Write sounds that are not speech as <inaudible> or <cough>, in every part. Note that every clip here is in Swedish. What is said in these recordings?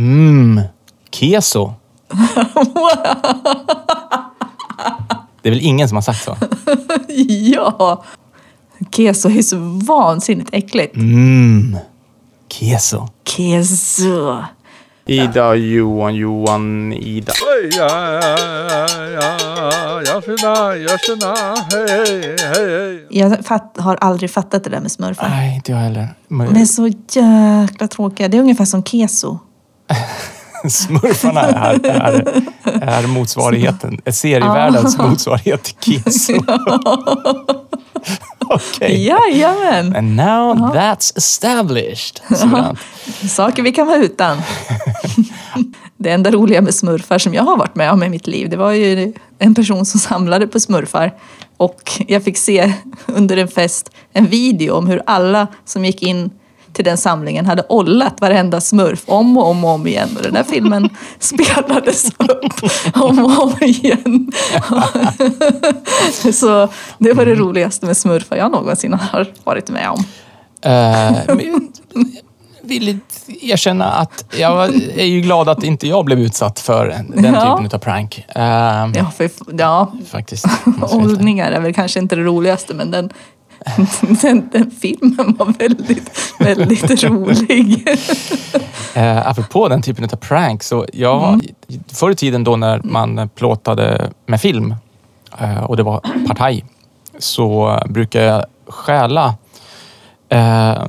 Mm, keso. Det är väl ingen som har sagt så? <laughs> ja! Keso är så vansinnigt äckligt. Mm, keso. Keso. Ida, Johan, Johan, Ida. Jag fatt, har aldrig fattat det där med smurfar. Nej, inte jag heller. De är så jäkla tråkiga. Det är ungefär som keso. <laughs> Smurfarna är, är, är motsvarigheten, är serievärldens motsvarighet till keso. <laughs> <laughs> Okej. Jajamän! And now that's established. Saker vi kan vara utan. Det enda roliga med smurfar som jag har varit med om i mitt liv, det var ju en person som samlade på smurfar. Och jag fick se under en fest en video om hur alla som gick in till den samlingen hade ollat varenda smurf om och om och om igen. Och den där filmen <laughs> spelades upp om och om igen. <laughs> Så det var det roligaste med smurfar jag någonsin har varit med om. Eh, <laughs> men vill erkänna att jag är ju glad att inte jag blev utsatt för den Ja. typen av prank. Eh, Ja, för, ja Faktiskt. jag. Åldningar är väl kanske inte det roligaste men den, <laughs> den, den filmen var väldigt, väldigt <laughs> rolig. Eh, apropå den typen av prank, så jag, Mm. förr i tiden då när man plåtade med film eh, och det var partaj, så brukar jag stjäla eh,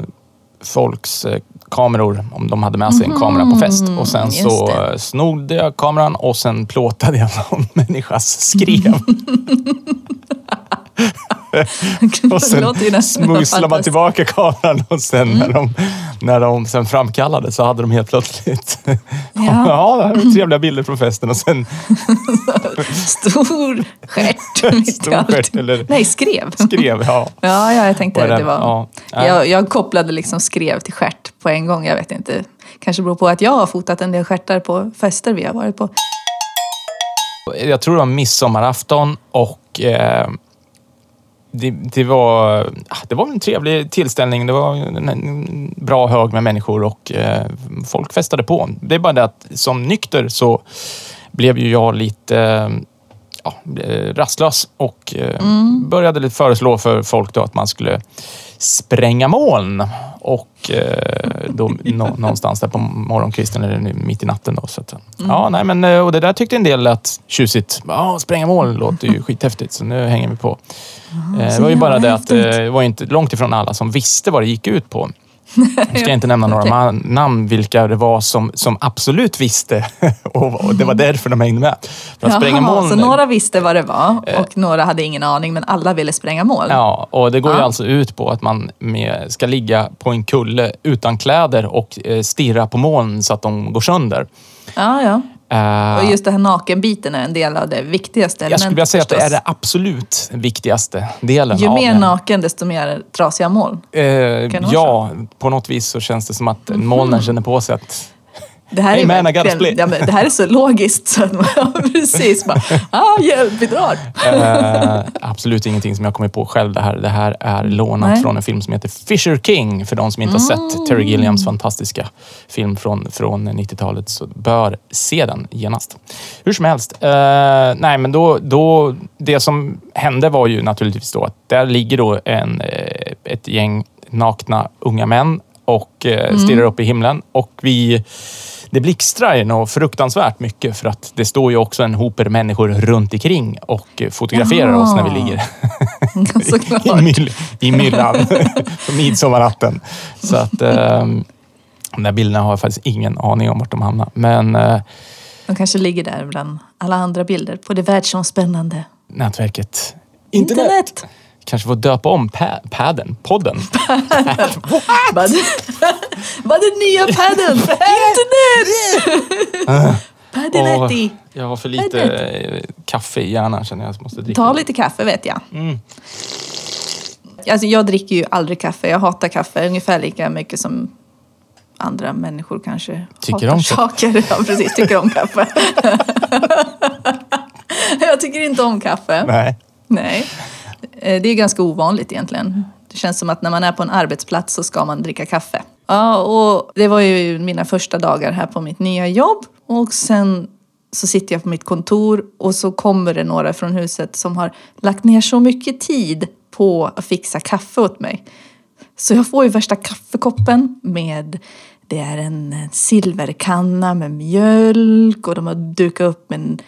folks eh, kameror om de hade med sig en kamera på fest. Och sen Mm, så snodde jag kameran och sen plåtade jag någon <laughs> människas skrev. Och sen smusslade man tillbaka kameran och sen Mm. när, de, när de sen framkallade så hade de helt plötsligt ja. <laughs> Ja. det här var trevliga bilder från festen och sen <laughs> Stor stjärt. <laughs> Stor stjärt, eller- Nej, skrev. skrev ja. Ja, ja, jag tänkte det- det var... ja. Ja. Jag, jag kopplade liksom skrev till stjärt på en gång. Jag vet inte. Kanske beror på att jag har fotat en del stjärtar på fester vi har varit på. Jag tror det var midsommarafton och eh, det, det, var, ah, det var en trevlig tillställning. Det var en, bra hög med människor och eh, folk festade på. Det är bara det att som nykter så blev ju jag lite eh, ja, eh, rastlös och eh, började lite föreslå för folk då att man skulle spränga moln. Och eh, då, <laughs> nå, någonstans där på morgonkvisten eller mitt i natten. Då, så att, ja, nej, men, eh, och det där tyckte en del lät tjusigt. Ja, spränga moln låter ju <laughs> skithäftigt, så nu hänger vi på. Eh, det var ju bara det att eh, det var inte långt ifrån alla som visste vad det gick ut på. Nu ska <laughs> jag inte nämna några man, namn vilka det var som, som absolut visste. <laughs> och, och det var därför de hängde med. För att spränga Jaha, moln, så några visste vad det var och några hade ingen aning men alla ville spränga mål. Ja, och det går ju Ja. alltså ut på att man med, ska ligga på en kulle utan kläder och eh, stirra på moln så att de går sönder. ja. ja. Eh, Och just det här nakenbiten är en del av det viktigaste jag skulle vilja elementet säga att det är förstås. det absolut viktigaste delen Ju av mer det. naken desto mer trasiga moln. Eh, ja, på något vis så känns det som att molnen känner på sig att Det här, Hey är man, verkligen- ja, det här är så logiskt så man <laughs> ja, precis bara, ah, hjälp, vi drar. Eh, absolut ingenting som jag kommit på själv. Det här, det här är lånat Nej. från en film som heter Fisher King. För de som inte har sett Terry Gilliams fantastiska film från, från 90-talet så bör se den genast. Hur som helst. Eh, nej, men då, då, det som hände var ju naturligtvis då att där ligger då en, eh, ett gäng nakna unga män och stirrar upp i himlen. Och vi det blixtrar nog fruktansvärt mycket för att det står ju också en hoper människor runt omkring och fotograferar oss när vi ligger <laughs> <laughs> i, Såklart. myll, i myllan <laughs> på midsommarnatten. Så att eh, de där bilderna har jag faktiskt ingen aning om vart de hamnar. Men eh, De kanske ligger där bland alla andra bilder på det världsomspännande nätverket internet. internet. Kanske får döpa om pa- padden, podden. Vad vad den nya padden? <laughs> Internet! <laughs> Paddinetti. Åh, jag har för lite eh, kaffe i hjärnan känner jag. Så jag måste dricka. Ta lite kaffe vet jag. Mm. Alltså, jag dricker ju aldrig kaffe. Jag hatar kaffe ungefär lika mycket som andra människor kanske Tycker hatar om saker. Ja, precis. Tycker om kaffe. <laughs> jag tycker inte om kaffe. Nej. Nej. Eh, Det är ganska ovanligt egentligen. Det känns som att när man är på en arbetsplats så ska man dricka kaffe. Ja, och det var ju mina första dagar här på mitt nya jobb. Och sen så sitter jag på mitt kontor och så kommer det några från huset som har lagt ner så mycket tid på att fixa kaffe åt mig. Så jag får ju värsta kaffekoppen med det är en silverkanna med mjölk och de har dukat upp med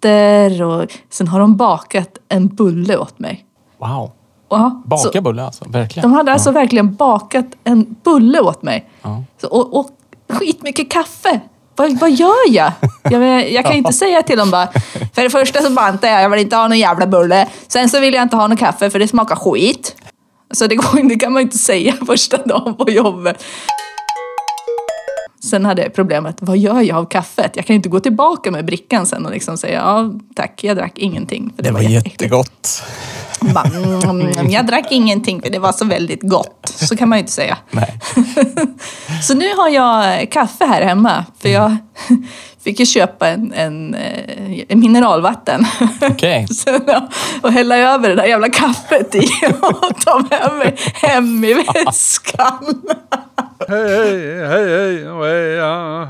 servetter och sen har de bakat en bulle åt mig. Wow. Ja, Baka så bulle alltså, verkligen. de hade alltså verkligen bakat en bulle åt mig. Ja. Så, och, och skitmycket kaffe. Vad, vad gör jag? Jag, jag kan inte <laughs> säga till dem bara, för det första så bantar jag, jag vill inte ha någon jävla bulle. Sen så vill jag inte ha någon kaffe för det smakar skit. Så det, går, det kan man inte säga <laughs> första dagen på jobbet. Sen hade jag problemet, vad gör jag av kaffet? Jag kan inte gå tillbaka med brickan sen och liksom säga, ja tack, jag drack ingenting. För det, Det var jätteäckligt." jättegott. Bara, mm, mm, jag drack ingenting för det var så väldigt gott. Så kan man ju inte säga. <laughs> Så nu har jag kaffe här hemma. För jag fick ju köpa en, en, eh, en mineralvatten. Okej. <laughs> Så, ja, och hälla över det där jävla kaffet i <laughs> och ta med mig hem i väskan. Hej, hej, hej,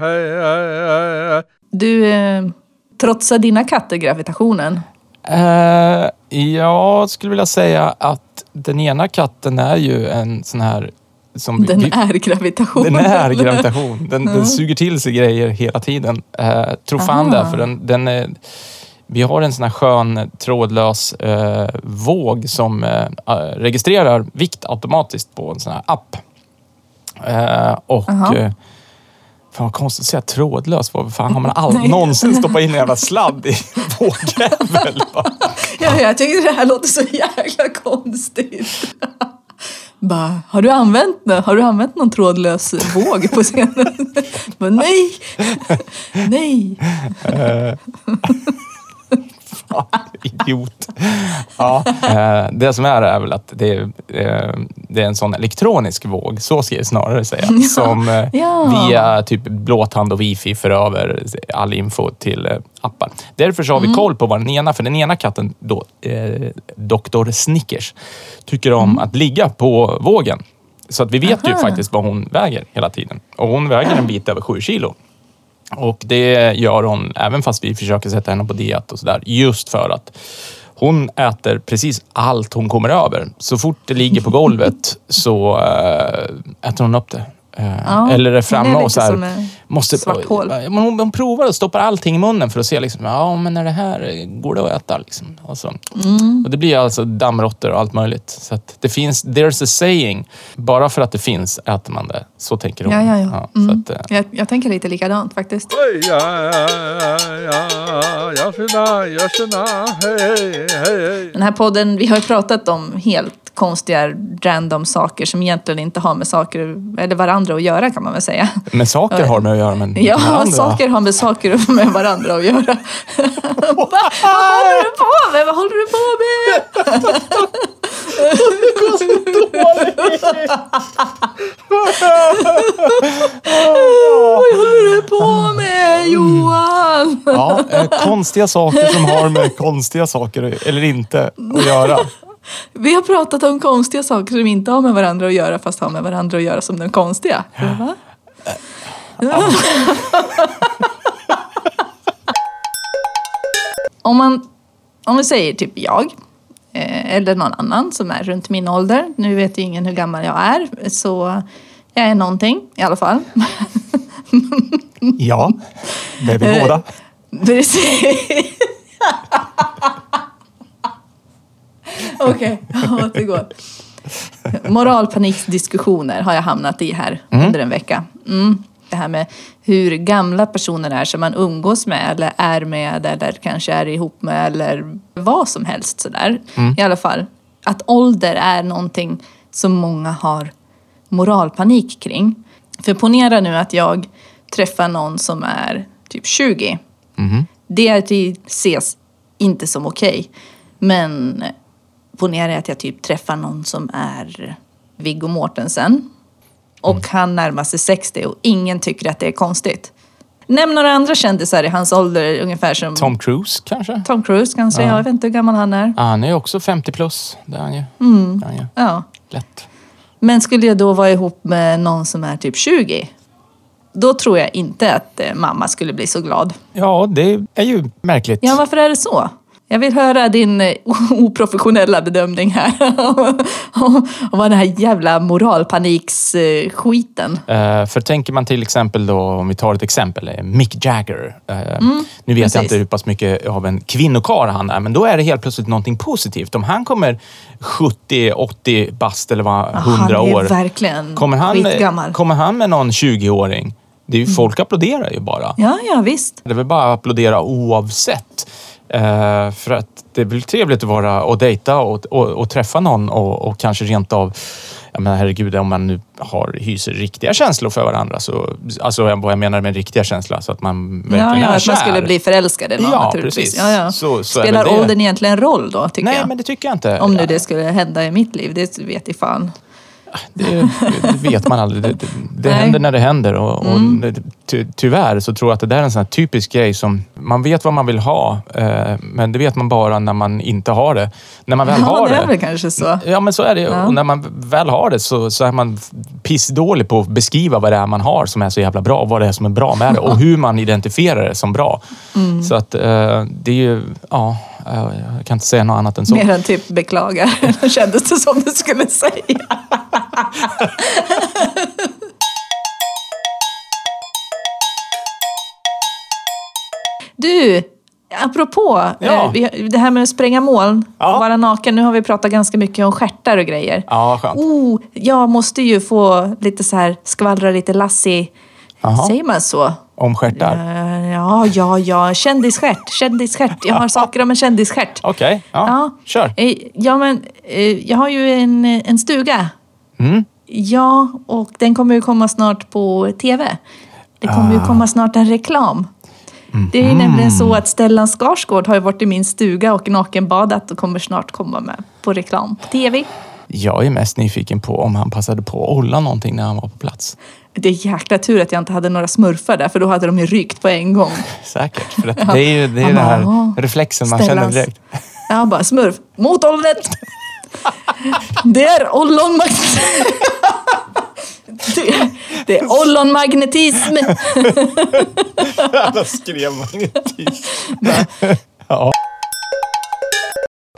hej, hej. Du, eh, trotsar dina katter gravitationen? Eh, jag skulle vilja säga att den ena katten är ju en sån här... Som Den vi- är gravitationen. Den är gravitation. Den, den suger till sig grejer hela tiden. Eh, tror fan det, för den, den är, vi har en sån här skön trådlös eh, våg som eh, registrerar vikt automatiskt på en sån här app. Eh, och... Aha. Eh, Fan vad konstigt att säga trådlös. Vad fan har man <laughs> aldrig någonsin stoppat in en jävla sladd i <laughs> vågjävel? Ja, jag tycker det här låter så jäkla konstigt. Bara, har du använt? Har du använt någon trådlös våg på scenen? <laughs> Bara, nej! <laughs> Nej! <laughs> Fan, Idiot. Ja, eh, det som är är väl att det är, eh, det är en sån elektronisk våg, så ska jag snarare säga, <laughs> som eh, Ja. via typ blåtand och wifi för över all info till appar. Därför så har Mm. vi koll på vad den ena, för den ena katten, då, eh, Dr. Snickers, tycker om Mm. att ligga på vågen. Så att vi vet ju Aha. faktiskt vad hon väger hela tiden. Och hon väger en bit över sju kilo. Och det gör hon även fast vi försöker sätta henne på diet och sådär. Just för att hon äter precis allt hon kommer över. Så fort det ligger på golvet så äh, äter hon upp det. Eh, Ja, Eller är det framme är och så här, måste, svart hål. Men hon, hon provar och stoppar allting i munnen för att se liksom, ja men är det här, går det att äta? Liksom. Och, så. Mm. och det blir alltså dammråttor och allt möjligt. Så att det finns, there's a saying, bara för att det finns äter man det. Så tänker hon. Ja, ja, ja. så Mm. att, eh, Jag, jag tänker lite likadant faktiskt. Ja, ja, Den här podden, vi har ju pratat om helt konstiga random saker som egentligen inte har med saker eller varandra att göra kan man väl säga. Men saker har med att göra, men Ja, varandra. saker har med saker med varandra att göra. Va? <laughs> Vad håller du på med? Vad håller du på med? <laughs> Vad håller du på med Johan? Ja, eh, konstiga saker som har med konstiga saker, eller inte, att göra. <laughs> Vi har pratat om konstiga saker som inte har med varandra att göra fast har med varandra att göra som de konstiga. Va? <laughs> om, man, om vi säger typ jag eh, eller någon annan som är runt min ålder. Nu vet ju ingen hur gammal jag är så jag är någonting i alla fall. Ja, det är vi Eh, båda. Precis. <laughs> Okej, jag återgår. Moralpanikdiskussioner har jag hamnat i här under en vecka. Mm. Det här med hur gamla personer är som man umgås med eller är med eller kanske är ihop med eller vad som helst sådär. I alla fall. Att ålder är någonting som många har moralpanik kring. För ponera nu att jag träffar någon som är typ 20. Det det ses inte som okej. Men ponera att jag typ träffar någon som är Viggo Mortensen. Och han närmar sig 60 och ingen tycker att det är konstigt. Nämn några andra kändisar i hans ålder ungefär som Tom Cruise kanske? Tom Cruise kanske. Jag vet inte hur gammal han är. Ja, han är också 50 plus. Det är han ju. Mm. Det är han ju. Ja. Lätt. Men skulle jag då vara ihop med någon som är typ 20? Då tror jag inte att eh, mamma skulle bli så glad. Ja, det är ju märkligt. Ja, varför är det så? Jag vill höra din eh, oprofessionella bedömning här. <laughs> och vad den här jävla moralpaniksskiten. Eh, för tänker man till exempel då, om vi tar ett exempel, eh, Mick Jagger. Eh, nu vet jag precis. inte hur pass mycket av en kvinnokar han är, men då är det helt plötsligt någonting positivt. Om han kommer 70, 80 bast eller vad, 100 han är år. verkligen kommer han, skitgammal. kommer han med någon 20-åring? Det är ju, Folk applåderar ju bara. Ja, ja visst. Det är väl bara att applådera oavsett. Eh, för att det väl trevligt att vara och dejta och, och, och träffa någon och, och kanske rent av, jag menar herregud, om man nu har, hyser riktiga känslor för varandra. Så, alltså vad jag menar med riktiga känslor, så att man verkligen Ja, ja, är att man kär. skulle bli förälskad i någon Ja, naturligtvis. precis. Ja, ja. Så- så Spelar åldern egentligen roll då, tycker Nej, jag? men det tycker jag inte. Om nu det skulle hända i mitt liv, det vet i fan. Det, det vet man aldrig. Det, det. Mm. händer när det händer. Och, och det, ty, tyvärr så tror jag att det där är en sån typisk grej som man vet vad man vill ha, eh, men det vet man bara när man inte har det. När man väl Ja, har det är det, väl kanske så. Ja, men så är det. Ja. Och när man väl har det så, så är man pissdålig på att beskriva vad det är man har som är så jävla bra. Vad det är som är bra med det och <laughs> hur man identifierar det som bra. Mm. Så att eh, det är ju, ja, jag kan inte säga något annat än så. Mer än typ beklagar, <laughs> kändes det som du skulle säga. Du, apropå Ja. eh, vi- det här med att spränga moln Ja. och vara naken. Nu har vi pratat ganska mycket om stjärtar och grejer. Ja, skönt. Oh, jag måste ju få lite så här skvallra lite Lassie. Jaha. Säger man så? Om stjärtar? Eh, Ja, ja, ja. Kändisstjärt. Kändisstjärt. Jag har saker om en kändisstjärt. Okej, ja, Ja. kör. Eh, Ja, men eh, jag har ju en, en stuga. Mm. Ja, och den kommer ju komma snart på TV. Det kommer Ah. ju komma snart en reklam. Det är ju nämligen så att Stellan Skarsgård har ju varit i min stuga och nakenbadat och kommer snart komma med på reklam på TV. Jag är mest nyfiken på om han passade på att olla någonting när han var på plats. Det är jäkla tur att jag inte hade några smurfar där, för då hade de ju rykt på en gång. <laughs> Säkert, för att det är ju det är den här "Ja, reflexen man Stellans- känner direkt. Jag bara, smurf, mot ollonet! <laughs> <laughs> Det är ollonmagnetism! Det är ollonmagnetism! Alla skrev magnetism. ja.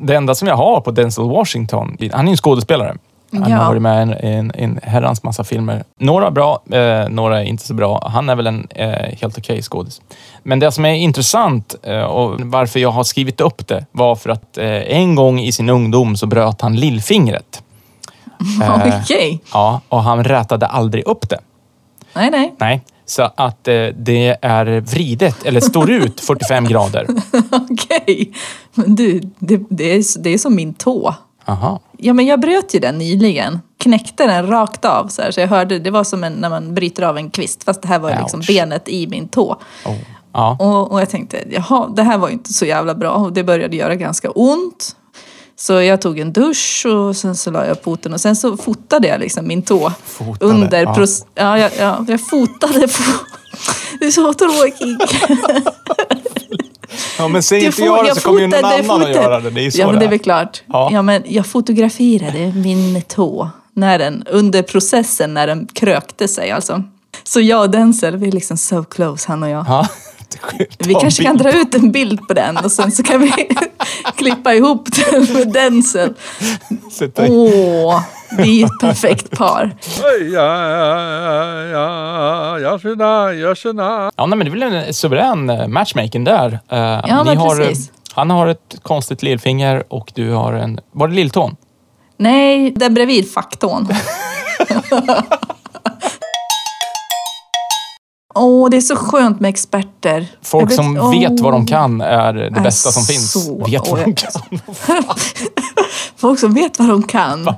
Det enda som jag har på Denzel Washington, han är ju en skådespelare. Han Ja. har varit med i en, en, en herrans massa filmer. Några bra, eh, några inte så bra. Han är väl en eh, helt okej skådis. Men det som är intressant eh, och varför jag har skrivit upp det var för att eh, en gång i sin ungdom så bröt han lillfingret. <laughs> Eh, Okej. Ja, och han rätade aldrig upp det. Nej, nej. Nej, så att eh, det är vridet, eller står ut <laughs> 45 grader. Okej. Men du, det, det, är, det är som min tå. Aha. Ja, men jag bröt ju den nyligen. Knäckte den rakt av. Så, här, så jag hörde, det var som en, när man bryter av en kvist. Fast det här var liksom benet i min tå. Oh. Ja. Och, och jag tänkte, jaha, det här var ju inte så jävla bra. Och det började göra ganska ont. Så jag tog en dusch och sen så la jag foten och sen så fotade jag liksom min tå. Fotade, under ja. ja. Ja, ja, jag fotade på... <laughs> Det är så tråkigt. <laughs> ja, men säg inte jag det så kommer ju någon fotade, annan att fotade. göra det. Det är så Ja, men det är väl klart. Ja. Ja. men jag fotograferade min tå när den, under processen när den krökte sig. Alltså. Så jag och Denzel, vi är liksom so close han och jag. Ja. <laughs> Vi kanske kan dra ut en bild på den och sen så kan vi <laughs> klippa ihop den <laughs> med Denzel. Åh, vi är ett perfekt par. Ja, ja, ja, jag tjena, jag tjena. Ja, nej, men det är väl en suverän eh, matchmaking där. Eh, Ja, men har, precis. Han har ett konstigt lillfinger och du har en... Var det lilltån? Nej, den bredvid faktorn. <laughs> Åh, det är så skönt med experter. Folk vet- som åh. vet vad de kan är det Är bästa som finns. Vet vad de kan. <laughs> Folk som vet vad de kan,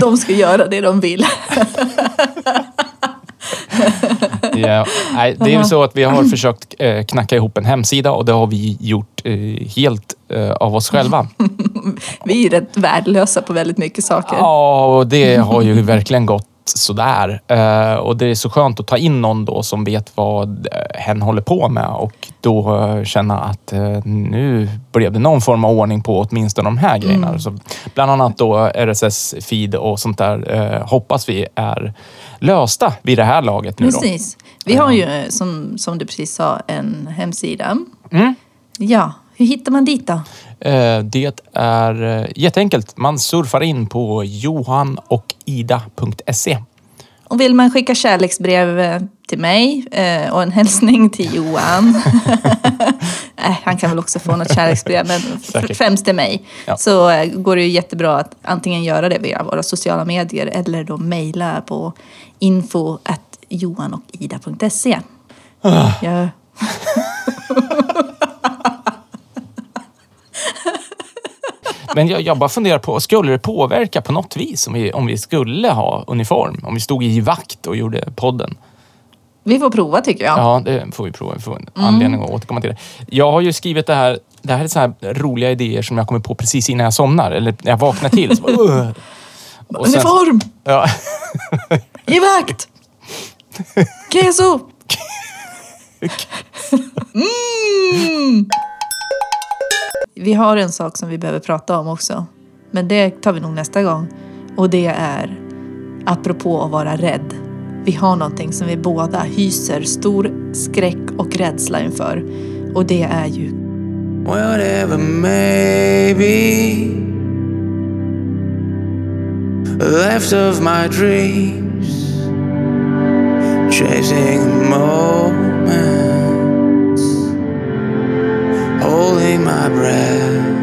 de ska göra det de vill. Ja, nej, det är ju så att vi har försökt eh, knacka ihop en hemsida och det har vi gjort eh, helt eh, av oss själva. Vi är rätt värdelösa på väldigt mycket saker. Ja, och det har ju verkligen gått sådär. Eh, och det är så skönt att ta in någon då som vet vad eh, hen håller på med och då eh, känna att eh, nu blev det någon form av ordning på åtminstone de här grejerna. Så bland annat då RSS-feed och sånt där hoppas vi är lösta vid det här laget nu då. Precis. Vi har ju, som, som du precis sa, en hemsida. Mm. Ja, hur hittar man dit då? Eh, Det är eh, jätteenkelt. Man surfar in på johanochida.se. Och vill man skicka kärleksbrev eh, till mig och en hälsning till Johan. <laughs> Han kan väl också få något kärleksbrev, men Säkert. främst till mig. Ja. Så går det ju jättebra att antingen göra det via våra sociala medier eller då mejla på info johanochida.se. Ja. <laughs> Men jag, jag bara funderar på, skulle det påverka på något vis om vi, om vi skulle ha uniform? Om vi stod i vakt och gjorde podden? Vi får prova tycker jag. Ja, det får vi prova. Vi får en anledning att återkomma till det. Jag har ju skrivit det här. Det här är så här roliga idéer som jag kommer på precis innan jag somnar. Eller när jag vaknar till. Så bara. <laughs> Och sen- Uniform! Ja. <laughs> I vakt! <laughs> Keso! Mm. Vi har en sak som vi behöver prata om också. Men det tar vi nog nästa gång. Och det är apropå att vara rädd. Vi har någonting som vi båda hyser stor skräck och rädsla inför. Och det är ju Whatever maybe left of my dreams, chasing moment holding my breath.